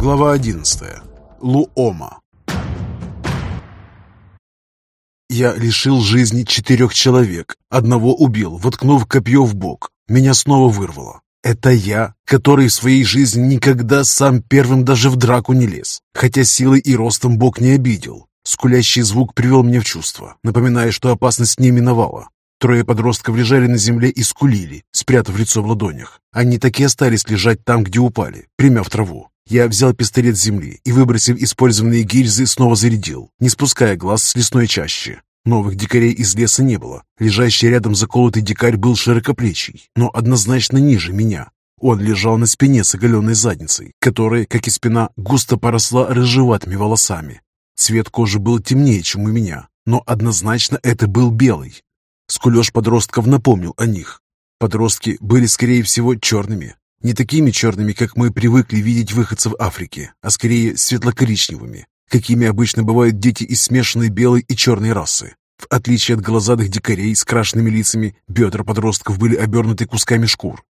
Глава 11. Луома. Я лишил жизни четырех человек. Одного убил, воткнув копье в бок. Меня снова вырвало. Это я, который в своей жизни никогда сам первым даже в драку не лез, хотя силой и ростом бог не обидел. Скулящий звук привел меня в чувство, напоминая, что опасность не миновала. Трое подростков лежали на земле и скулили, спрятав лицо в ладонях. Они так и остались лежать там, где упали, примяв траву. Я взял пистолет с земли и, выбросив использованные гильзы, снова зарядил, не спуская глаз с лесной чащи. Новых дикарей из леса не было. Лежащий рядом заколотый дикарь был широкоплечий, но однозначно ниже меня. Он лежал на спине с оголенной задницей, которая, как и спина, густо поросла рыжеватыми волосами. Цвет кожи был темнее, чем у меня, но однозначно это был белый. Скулеж подростков напомнил о них. Подростки были, скорее всего, черными, не такими черными, как мы привыкли видеть выходцев Африки, а скорее светло-коричневыми, какими обычно бывают дети из смешанной белой и черной расы. В отличие от глазадых дикарей с крашенными лицами, бедра подростков были обернуты кусками шкур.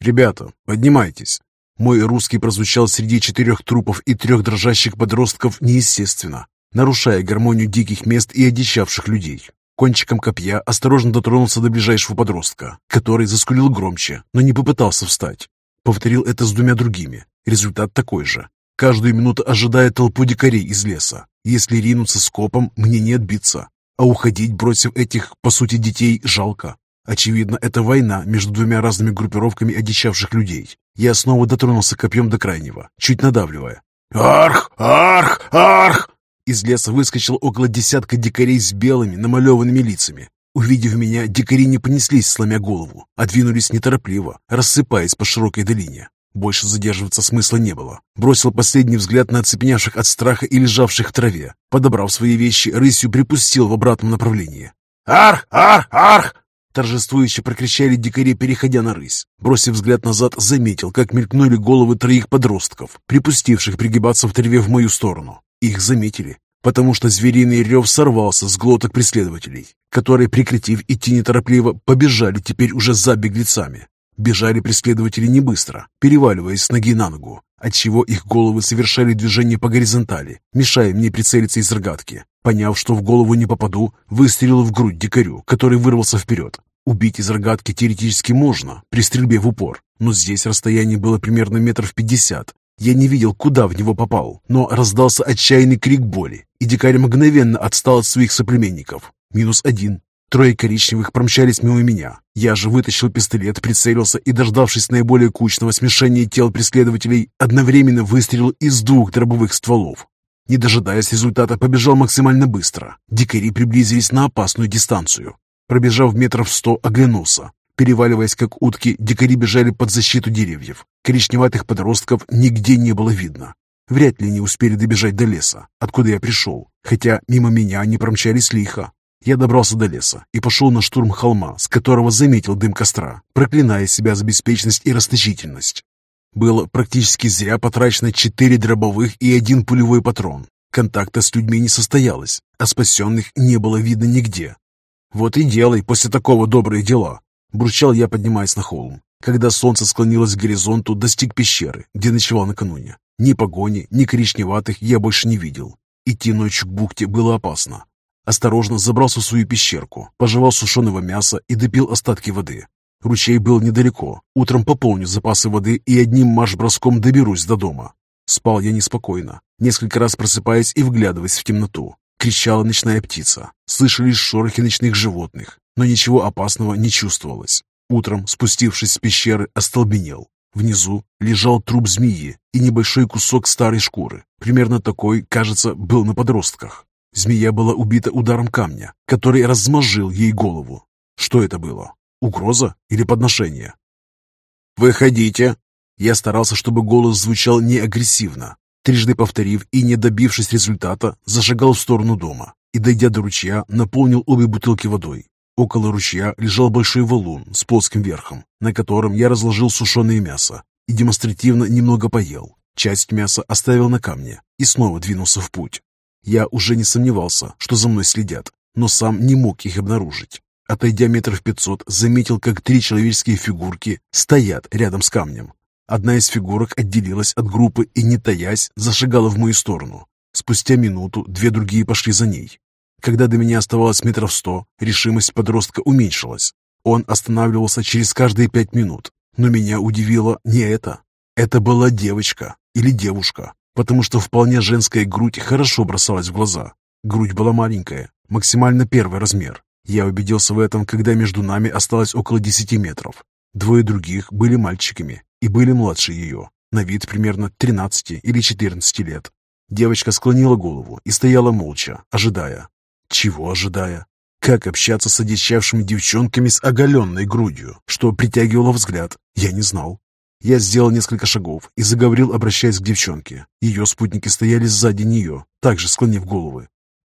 «Ребята, поднимайтесь!» Мой русский прозвучал среди четырех трупов и трех дрожащих подростков неестественно, нарушая гармонию диких мест и одичавших людей. Кончиком копья осторожно дотронулся до ближайшего подростка, который заскулил громче, но не попытался встать. Повторил это с двумя другими. Результат такой же. Каждую минуту ожидая толпу дикарей из леса. Если ринуться скопом, мне не отбиться. А уходить, бросив этих, по сути, детей, жалко. Очевидно, это война между двумя разными группировками одичавших людей. Я снова дотронулся копьем до крайнего, чуть надавливая. «Арх! Арх! Арх!» Из леса выскочил около десятка дикарей с белыми намалеванными лицами. Увидев меня, дикари не понеслись, сломя голову, а двинулись неторопливо, рассыпаясь по широкой долине. Больше задерживаться смысла не было. Бросил последний взгляд на оцепенявших от страха и лежавших в траве. Подобрав свои вещи, рысью припустил в обратном направлении. «Арх! Арх! Арх!» Торжествующе прокричали дикари, переходя на рысь. Бросив взгляд назад, заметил, как мелькнули головы троих подростков, припустивших пригибаться в траве в мою сторону. Их заметили потому что звериный рев сорвался с глоток преследователей, которые, прекратив идти неторопливо, побежали теперь уже за беглецами. Бежали преследователи не быстро, переваливаясь с ноги на ногу, отчего их головы совершали движение по горизонтали, мешая мне прицелиться из рогатки. Поняв, что в голову не попаду, выстрелил в грудь дикарю, который вырвался вперед. Убить из рогатки теоретически можно, при стрельбе в упор, но здесь расстояние было примерно метров пятьдесят, я не видел, куда в него попал, но раздался отчаянный крик боли, и дикарь мгновенно отстал от своих соплеменников. Минус один. Трое коричневых промчались мимо меня. Я же вытащил пистолет, прицелился и, дождавшись наиболее кучного смешения тел преследователей, одновременно выстрелил из двух дробовых стволов. Не дожидаясь результата, побежал максимально быстро. Дикари приблизились на опасную дистанцию. Пробежав метров сто, оглянулся. Переваливаясь как утки, дикари бежали под защиту деревьев. Коричневатых подростков нигде не было видно. Вряд ли они успели добежать до леса, откуда я пришел, хотя мимо меня они промчались лихо. Я добрался до леса и пошел на штурм холма, с которого заметил дым костра, проклиная себя за беспечность и расточительность. Было практически зря потрачено четыре дробовых и один пулевой патрон. Контакта с людьми не состоялось, а спасенных не было видно нигде. Вот и делай после такого добрые дела. Бурчал я, поднимаясь на холм. Когда солнце склонилось к горизонту, достиг пещеры, где ночевал накануне. Ни погони, ни коричневатых я больше не видел. Идти ночью к бухте было опасно. Осторожно забрался в свою пещерку, пожевал сушеного мяса и допил остатки воды. Ручей был недалеко. Утром пополню запасы воды и одним марш-броском доберусь до дома. Спал я неспокойно, несколько раз просыпаясь и вглядываясь в темноту. Кричала ночная птица. Слышались шорохи ночных животных но ничего опасного не чувствовалось. Утром, спустившись с пещеры, остолбенел. Внизу лежал труп змеи и небольшой кусок старой шкуры. Примерно такой, кажется, был на подростках. Змея была убита ударом камня, который размозжил ей голову. Что это было? Угроза или подношение? «Выходите!» Я старался, чтобы голос звучал не агрессивно. Трижды повторив и не добившись результата, зашагал в сторону дома и, дойдя до ручья, наполнил обе бутылки водой. Около ручья лежал большой валун с плоским верхом, на котором я разложил сушеное мясо и демонстративно немного поел. Часть мяса оставил на камне и снова двинулся в путь. Я уже не сомневался, что за мной следят, но сам не мог их обнаружить. Отойдя метров пятьсот, заметил, как три человеческие фигурки стоят рядом с камнем. Одна из фигурок отделилась от группы и, не таясь, зашагала в мою сторону. Спустя минуту две другие пошли за ней. Когда до меня оставалось метров сто, решимость подростка уменьшилась. Он останавливался через каждые пять минут. Но меня удивило не это. Это была девочка или девушка, потому что вполне женская грудь хорошо бросалась в глаза. Грудь была маленькая, максимально первый размер. Я убедился в этом, когда между нами осталось около десяти метров. Двое других были мальчиками и были младше ее, на вид примерно 13 или 14 лет. Девочка склонила голову и стояла молча, ожидая. Чего ожидая? Как общаться с одичавшими девчонками с оголенной грудью, что притягивало взгляд, я не знал. Я сделал несколько шагов и заговорил, обращаясь к девчонке. Ее спутники стояли сзади нее, также склонив головы.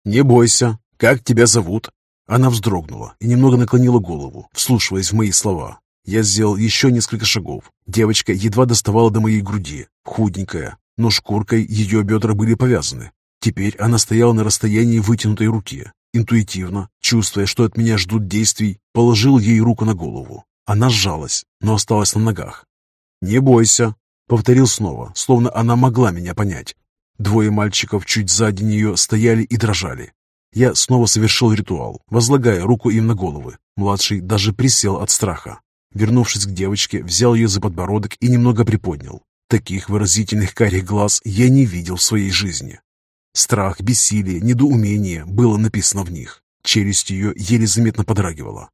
«Не бойся. Как тебя зовут?» Она вздрогнула и немного наклонила голову, вслушиваясь в мои слова. Я сделал еще несколько шагов. Девочка едва доставала до моей груди, худенькая, но шкуркой ее бедра были повязаны. Теперь она стояла на расстоянии вытянутой руки. Интуитивно, чувствуя, что от меня ждут действий, положил ей руку на голову. Она сжалась, но осталась на ногах. «Не бойся», — повторил снова, словно она могла меня понять. Двое мальчиков чуть сзади нее стояли и дрожали. Я снова совершил ритуал, возлагая руку им на головы. Младший даже присел от страха. Вернувшись к девочке, взял ее за подбородок и немного приподнял. Таких выразительных карих глаз я не видел в своей жизни. Страх, бессилие, недоумение было написано в них. Челюсть ее еле заметно подрагивала.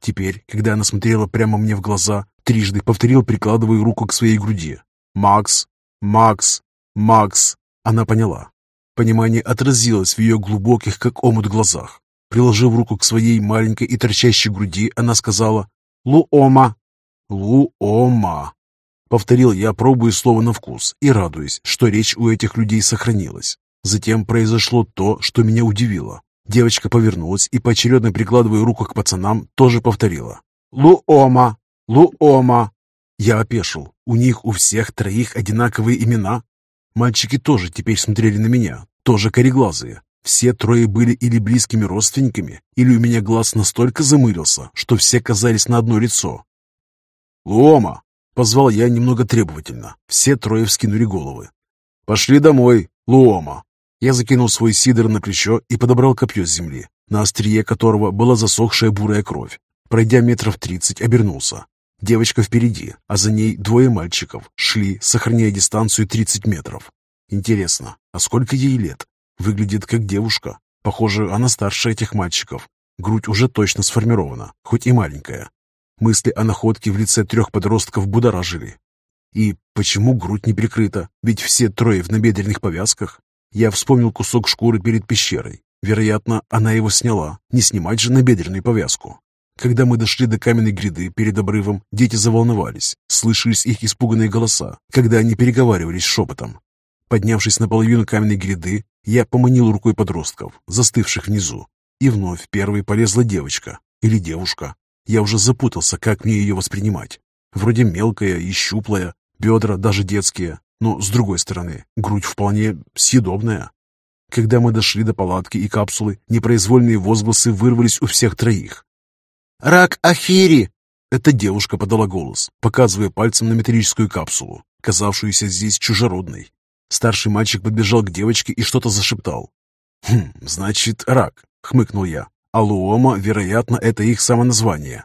Теперь, когда она смотрела прямо мне в глаза, трижды повторил, прикладывая руку к своей груди. «Макс! Макс! Макс!» Она поняла. Понимание отразилось в ее глубоких, как омут, глазах. Приложив руку к своей маленькой и торчащей груди, она сказала «Луома». «Луома», — повторил я, пробуя слово на вкус и радуясь, что речь у этих людей сохранилась. Затем произошло то, что меня удивило. Девочка повернулась и, поочередно прикладывая руку к пацанам, тоже повторила. «Луома! Луома!» Я опешил. У них у всех троих одинаковые имена. Мальчики тоже теперь смотрели на меня, тоже кореглазые. Все трое были или близкими родственниками, или у меня глаз настолько замылился, что все казались на одно лицо. «Луома!» — позвал я немного требовательно. Все трое вскинули головы. «Пошли домой, Луома!» Я закинул свой сидор на плечо и подобрал копье с земли, на острие которого была засохшая бурая кровь. Пройдя метров тридцать, обернулся. Девочка впереди, а за ней двое мальчиков шли, сохраняя дистанцию 30 метров. Интересно, а сколько ей лет? Выглядит как девушка. Похоже, она старше этих мальчиков. Грудь уже точно сформирована, хоть и маленькая. Мысли о находке в лице трех подростков будоражили. И почему грудь не прикрыта? Ведь все трое в набедренных повязках. Я вспомнил кусок шкуры перед пещерой. Вероятно, она его сняла. Не снимать же набедренную повязку. Когда мы дошли до каменной гряды перед обрывом, дети заволновались. Слышались их испуганные голоса, когда они переговаривались шепотом. Поднявшись на половину каменной гряды, я поманил рукой подростков, застывших внизу. И вновь первой полезла девочка. Или девушка. Я уже запутался, как мне ее воспринимать. Вроде мелкая и щуплая, бедра даже детские, но, с другой стороны, грудь вполне съедобная. Когда мы дошли до палатки и капсулы, непроизвольные возгласы вырвались у всех троих. «Рак Ахири!» Эта девушка подала голос, показывая пальцем на металлическую капсулу, казавшуюся здесь чужеродной. Старший мальчик подбежал к девочке и что-то зашептал. «Хм, значит, рак», — хмыкнул я. «А вероятно, это их самоназвание».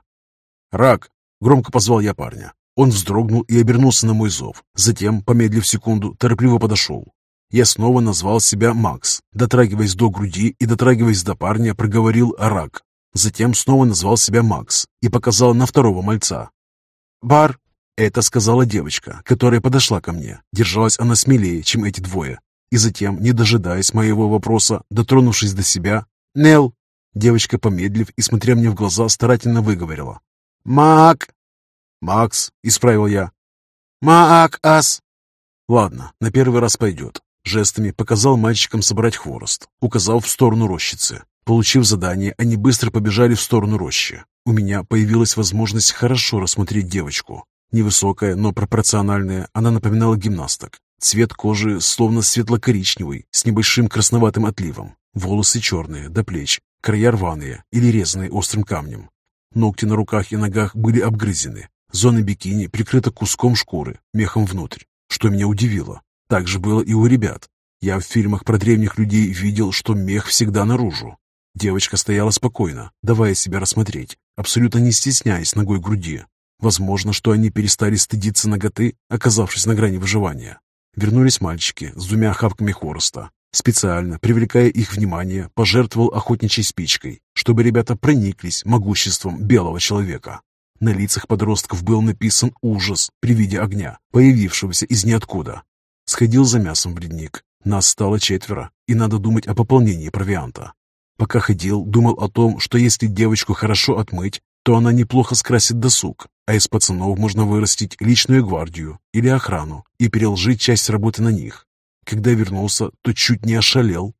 «Рак!» — громко позвал я парня. Он вздрогнул и обернулся на мой зов. Затем, помедлив секунду, торопливо подошел. Я снова назвал себя Макс. Дотрагиваясь до груди и дотрагиваясь до парня, проговорил «рак». Затем снова назвал себя Макс и показал на второго мальца. «Бар!» Это сказала девочка, которая подошла ко мне. Держалась она смелее, чем эти двое. И затем, не дожидаясь моего вопроса, дотронувшись до себя, «Нел!» Девочка, помедлив и смотря мне в глаза, старательно выговорила. «Мак!» «Макс!» — исправил я. «Маак-ас!» «Ладно, на первый раз пойдет». Жестами показал мальчикам собрать хворост, указал в сторону рощицы. Получив задание, они быстро побежали в сторону рощи. У меня появилась возможность хорошо рассмотреть девочку. Невысокая, но пропорциональная, она напоминала гимнасток. Цвет кожи словно светло-коричневый, с небольшим красноватым отливом. Волосы черные, до плеч, края рваные или резанные острым камнем. Ногти на руках и ногах были обгрызены. Зона бикини прикрыта куском шкуры, мехом внутрь, что меня удивило. Так же было и у ребят. Я в фильмах про древних людей видел, что мех всегда наружу. Девочка стояла спокойно, давая себя рассмотреть, абсолютно не стесняясь ногой груди. Возможно, что они перестали стыдиться ноготы, оказавшись на грани выживания. Вернулись мальчики с двумя охапками хвороста. Специально, привлекая их внимание, пожертвовал охотничьей спичкой, чтобы ребята прониклись могуществом белого человека. На лицах подростков был написан ужас при виде огня, появившегося из ниоткуда. Сходил за мясом в ледник. Нас стало четверо, и надо думать о пополнении провианта. Пока ходил, думал о том, что если девочку хорошо отмыть, то она неплохо скрасит досуг, а из пацанов можно вырастить личную гвардию или охрану и переложить часть работы на них. Когда вернулся, то чуть не ошалел.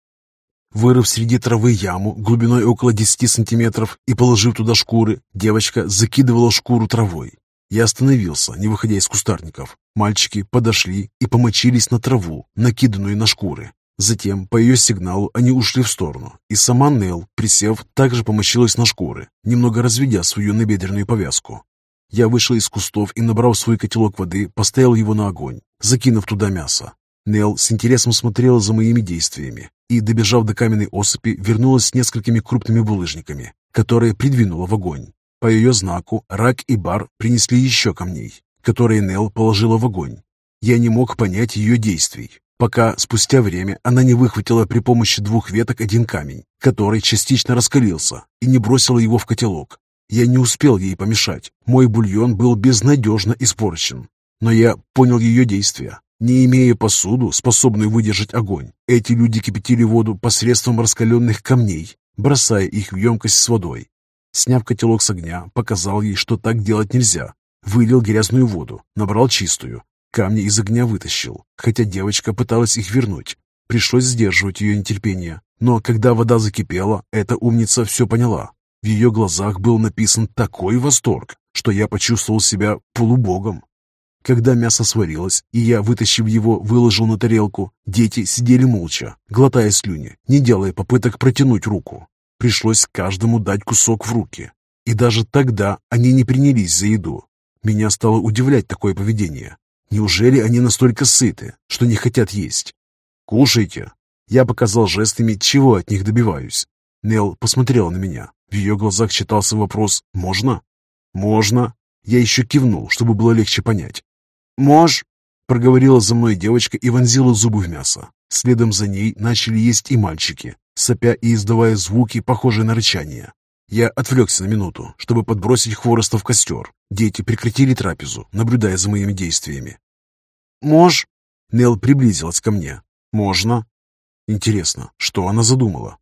Вырыв среди травы яму глубиной около 10 сантиметров и положив туда шкуры, девочка закидывала шкуру травой. Я остановился, не выходя из кустарников. Мальчики подошли и помочились на траву, накиданную на шкуры. Затем, по ее сигналу, они ушли в сторону, и сама Нел, присев, также помочилась на шкуры, немного разведя свою набедренную повязку. Я вышел из кустов и, набрав свой котелок воды, поставил его на огонь, закинув туда мясо. Нел с интересом смотрела за моими действиями и, добежав до каменной осыпи, вернулась с несколькими крупными булыжниками, которые придвинула в огонь. По ее знаку Рак и Бар принесли еще камней, которые Нел положила в огонь. Я не мог понять ее действий, пока спустя время она не выхватила при помощи двух веток один камень, который частично раскалился, и не бросила его в котелок. Я не успел ей помешать. Мой бульон был безнадежно испорчен. Но я понял ее действия. Не имея посуду, способную выдержать огонь, эти люди кипятили воду посредством раскаленных камней, бросая их в емкость с водой. Сняв котелок с огня, показал ей, что так делать нельзя. Вылил грязную воду, набрал чистую. Камни из огня вытащил, хотя девочка пыталась их вернуть. Пришлось сдерживать ее нетерпение. Но когда вода закипела, эта умница все поняла. В ее глазах был написан такой восторг, что я почувствовал себя полубогом. Когда мясо сварилось, и я, вытащив его, выложил на тарелку, дети сидели молча, глотая слюни, не делая попыток протянуть руку. Пришлось каждому дать кусок в руки. И даже тогда они не принялись за еду. Меня стало удивлять такое поведение. Неужели они настолько сыты, что не хотят есть? «Кушайте!» Я показал жестами, чего от них добиваюсь. Нел посмотрела на меня. В ее глазах читался вопрос «Можно?» «Можно!» Я еще кивнул, чтобы было легче понять. «Мож!» — проговорила за мной девочка и вонзила зубы в мясо. Следом за ней начали есть и мальчики, сопя и издавая звуки, похожие на рычание. Я отвлекся на минуту, чтобы подбросить хвороста в костер. Дети прекратили трапезу, наблюдая за моими действиями. «Мож?» Нел приблизилась ко мне. «Можно?» Интересно, что она задумала?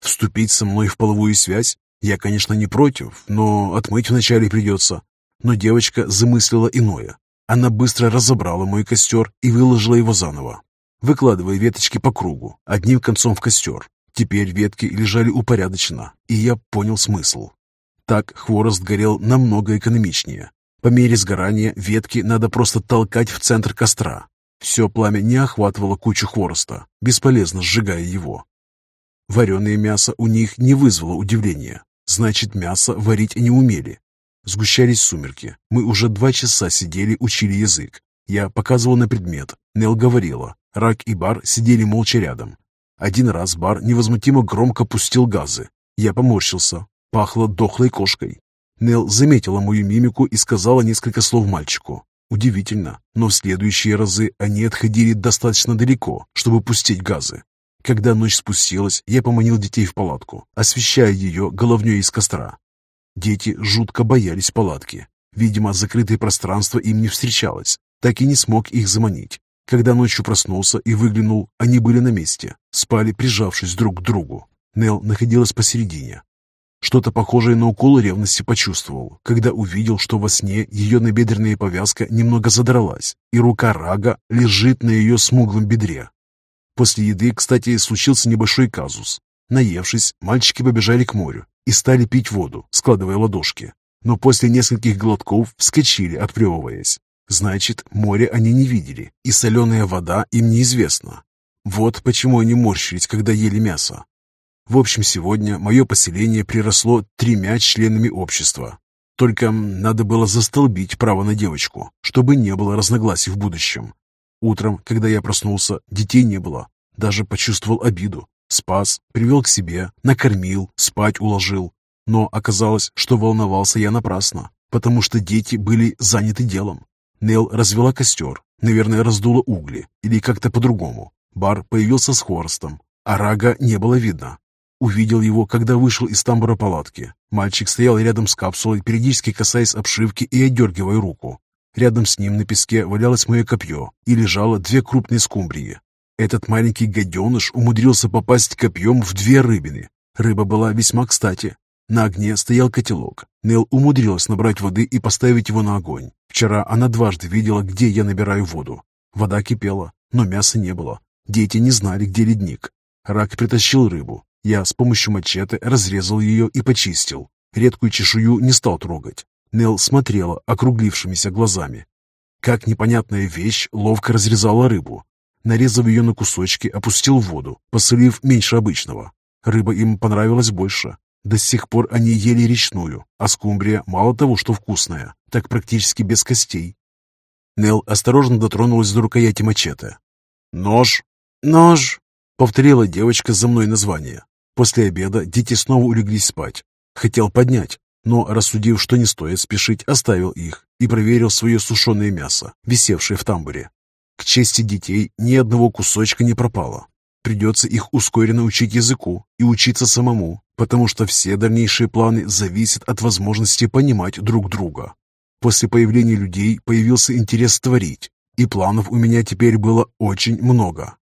Вступить со мной в половую связь? Я, конечно, не против, но отмыть вначале придется. Но девочка замыслила иное. Она быстро разобрала мой костер и выложила его заново, выкладывая веточки по кругу, одним концом в костер. Теперь ветки лежали упорядоченно, и я понял смысл. Так хворост горел намного экономичнее. По мере сгорания ветки надо просто толкать в центр костра. Все пламя не охватывало кучу хвороста, бесполезно сжигая его. Вареное мясо у них не вызвало удивления. Значит, мясо варить не умели. Сгущались сумерки. Мы уже два часа сидели, учили язык. Я показывал на предмет. Нел говорила. Рак и Бар сидели молча рядом. Один раз Бар невозмутимо громко пустил газы. Я поморщился. Пахло дохлой кошкой. Нел заметила мою мимику и сказала несколько слов мальчику. Удивительно, но в следующие разы они отходили достаточно далеко, чтобы пустить газы. Когда ночь спустилась, я поманил детей в палатку, освещая ее головней из костра. Дети жутко боялись палатки. Видимо, закрытое пространство им не встречалось. Так и не смог их заманить. Когда ночью проснулся и выглянул, они были на месте. Спали, прижавшись друг к другу. Нел находилась посередине. Что-то похожее на укол ревности почувствовал, когда увидел, что во сне ее набедренная повязка немного задралась, и рука Рага лежит на ее смуглом бедре. После еды, кстати, случился небольшой казус. Наевшись, мальчики побежали к морю и стали пить воду, складывая ладошки. Но после нескольких глотков вскочили, отплевываясь. Значит, море они не видели, и соленая вода им неизвестна. Вот почему они морщились, когда ели мясо. В общем, сегодня мое поселение приросло тремя членами общества. Только надо было застолбить право на девочку, чтобы не было разногласий в будущем. Утром, когда я проснулся, детей не было. Даже почувствовал обиду. Спас, привел к себе, накормил, спать уложил. Но оказалось, что волновался я напрасно, потому что дети были заняты делом. Нел развела костер, наверное, раздула угли или как-то по-другому. Бар появился с хворостом, а рага не было видно. Увидел его, когда вышел из тамбура палатки. Мальчик стоял рядом с капсулой, периодически касаясь обшивки и одергивая руку. Рядом с ним на песке валялось мое копье и лежало две крупные скумбрии. Этот маленький гаденыш умудрился попасть копьем в две рыбины. Рыба была весьма кстати. На огне стоял котелок. Нел умудрилась набрать воды и поставить его на огонь. Вчера она дважды видела, где я набираю воду. Вода кипела, но мяса не было. Дети не знали, где ледник. Рак притащил рыбу. Я с помощью мачете разрезал ее и почистил. Редкую чешую не стал трогать. Нел смотрела округлившимися глазами. Как непонятная вещь ловко разрезала рыбу. Нарезав ее на кусочки, опустил в воду, посолив меньше обычного. Рыба им понравилась больше. До сих пор они ели речную, а скумбрия мало того, что вкусная, так практически без костей. Нел осторожно дотронулась до рукояти мачете. «Нож!» «Нож!» — повторила девочка за мной название. После обеда дети снова улеглись спать. Хотел поднять, но, рассудив, что не стоит спешить, оставил их и проверил свое сушеное мясо, висевшее в тамбуре. К чести детей ни одного кусочка не пропало. Придется их ускоренно учить языку и учиться самому, потому что все дальнейшие планы зависят от возможности понимать друг друга. После появления людей появился интерес творить, и планов у меня теперь было очень много.